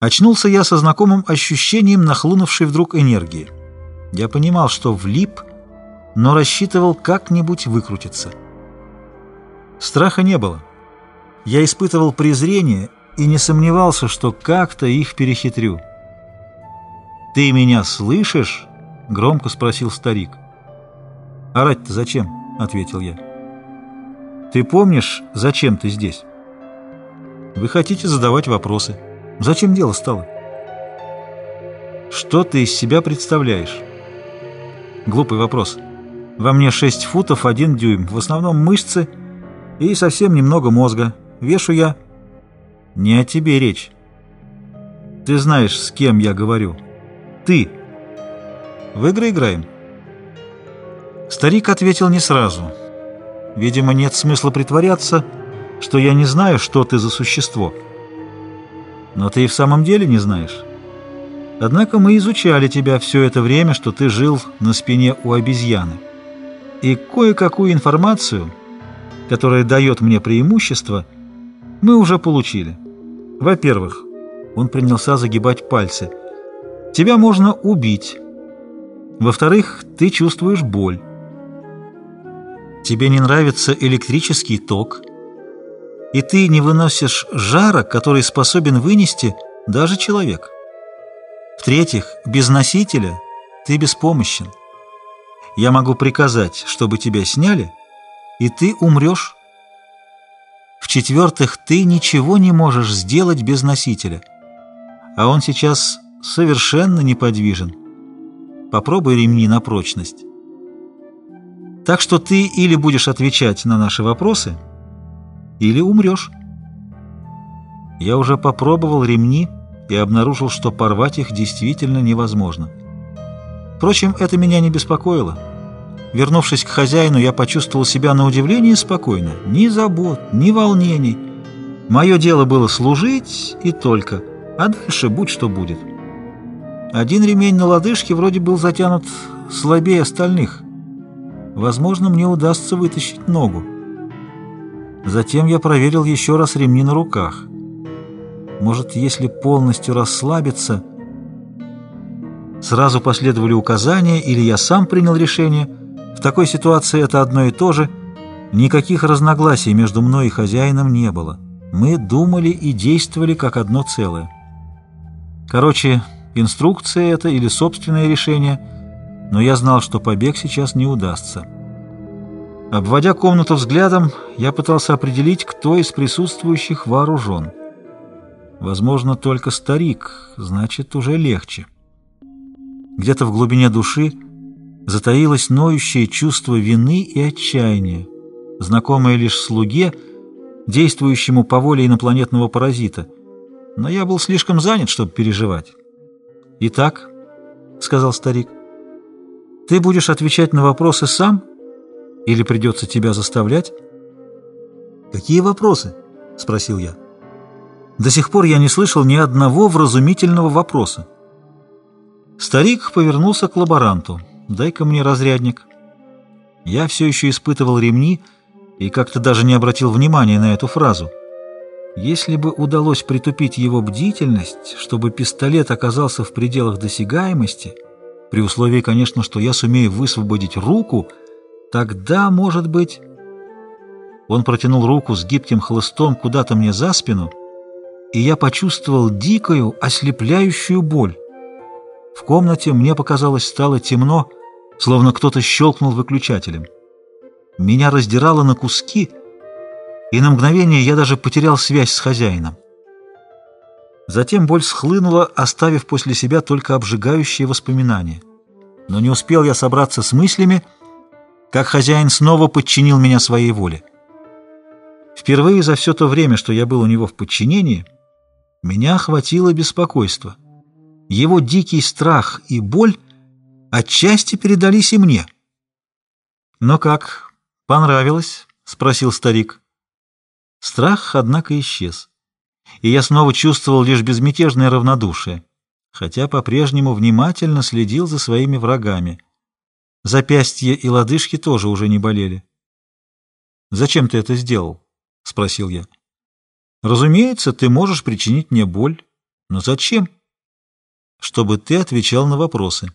Очнулся я со знакомым ощущением нахлынувшей вдруг энергии. Я понимал, что влип, но рассчитывал как-нибудь выкрутиться. Страха не было. Я испытывал презрение и не сомневался, что как-то их перехитрю. «Ты меня слышишь?» — громко спросил старик. «Орать-то зачем?» — ответил я. «Ты помнишь, зачем ты здесь?» «Вы хотите задавать вопросы». Зачем дело стало? Что ты из себя представляешь? Глупый вопрос. Во мне 6 футов 1 дюйм, в основном мышцы и совсем немного мозга. Вешу я... Не о тебе речь. Ты знаешь, с кем я говорю. Ты. В игры играем? Старик ответил не сразу. Видимо, нет смысла притворяться, что я не знаю, что ты за существо. Но ты и в самом деле не знаешь. Однако мы изучали тебя все это время, что ты жил на спине у обезьяны. И кое-какую информацию, которая дает мне преимущество, мы уже получили. Во-первых, он принялся загибать пальцы. Тебя можно убить. Во-вторых, ты чувствуешь боль. Тебе не нравится электрический ток – и ты не выносишь жара, который способен вынести даже человек. В-третьих, без носителя ты беспомощен. Я могу приказать, чтобы тебя сняли, и ты умрешь. В-четвертых, ты ничего не можешь сделать без носителя, а он сейчас совершенно неподвижен. Попробуй ремни на прочность. Так что ты или будешь отвечать на наши вопросы – или умрешь. Я уже попробовал ремни и обнаружил, что порвать их действительно невозможно. Впрочем, это меня не беспокоило. Вернувшись к хозяину, я почувствовал себя на удивление спокойно. Ни забот, ни волнений. Мое дело было служить и только, а дальше будь что будет. Один ремень на лодыжке вроде был затянут слабее остальных. Возможно, мне удастся вытащить ногу. Затем я проверил еще раз ремни на руках. Может, если полностью расслабиться... Сразу последовали указания, или я сам принял решение. В такой ситуации это одно и то же. Никаких разногласий между мной и хозяином не было. Мы думали и действовали как одно целое. Короче, инструкция это или собственное решение, но я знал, что побег сейчас не удастся. Обводя комнату взглядом, я пытался определить, кто из присутствующих вооружен. Возможно, только старик, значит, уже легче. Где-то в глубине души затаилось ноющее чувство вины и отчаяния, знакомое лишь слуге, действующему по воле инопланетного паразита. Но я был слишком занят, чтобы переживать. «Итак», — сказал старик, — «ты будешь отвечать на вопросы сам?» Или придется тебя заставлять?» «Какие вопросы?» — спросил я. До сих пор я не слышал ни одного вразумительного вопроса. Старик повернулся к лаборанту. «Дай-ка мне разрядник». Я все еще испытывал ремни и как-то даже не обратил внимания на эту фразу. Если бы удалось притупить его бдительность, чтобы пистолет оказался в пределах досягаемости, при условии, конечно, что я сумею высвободить руку — Тогда, может быть... Он протянул руку с гибким хлыстом куда-то мне за спину, и я почувствовал дикую, ослепляющую боль. В комнате мне показалось стало темно, словно кто-то щелкнул выключателем. Меня раздирало на куски, и на мгновение я даже потерял связь с хозяином. Затем боль схлынула, оставив после себя только обжигающие воспоминания. Но не успел я собраться с мыслями, как хозяин снова подчинил меня своей воле. Впервые за все то время, что я был у него в подчинении, меня охватило беспокойство. Его дикий страх и боль отчасти передались и мне. «Но как, понравилось?» — спросил старик. Страх, однако, исчез, и я снова чувствовал лишь безмятежное равнодушие, хотя по-прежнему внимательно следил за своими врагами — Запястья и лодыжки тоже уже не болели. «Зачем ты это сделал?» — спросил я. «Разумеется, ты можешь причинить мне боль, Но зачем? Чтобы ты отвечал на вопросы.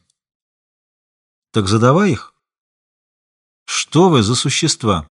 Так задавай их. Что вы за существа?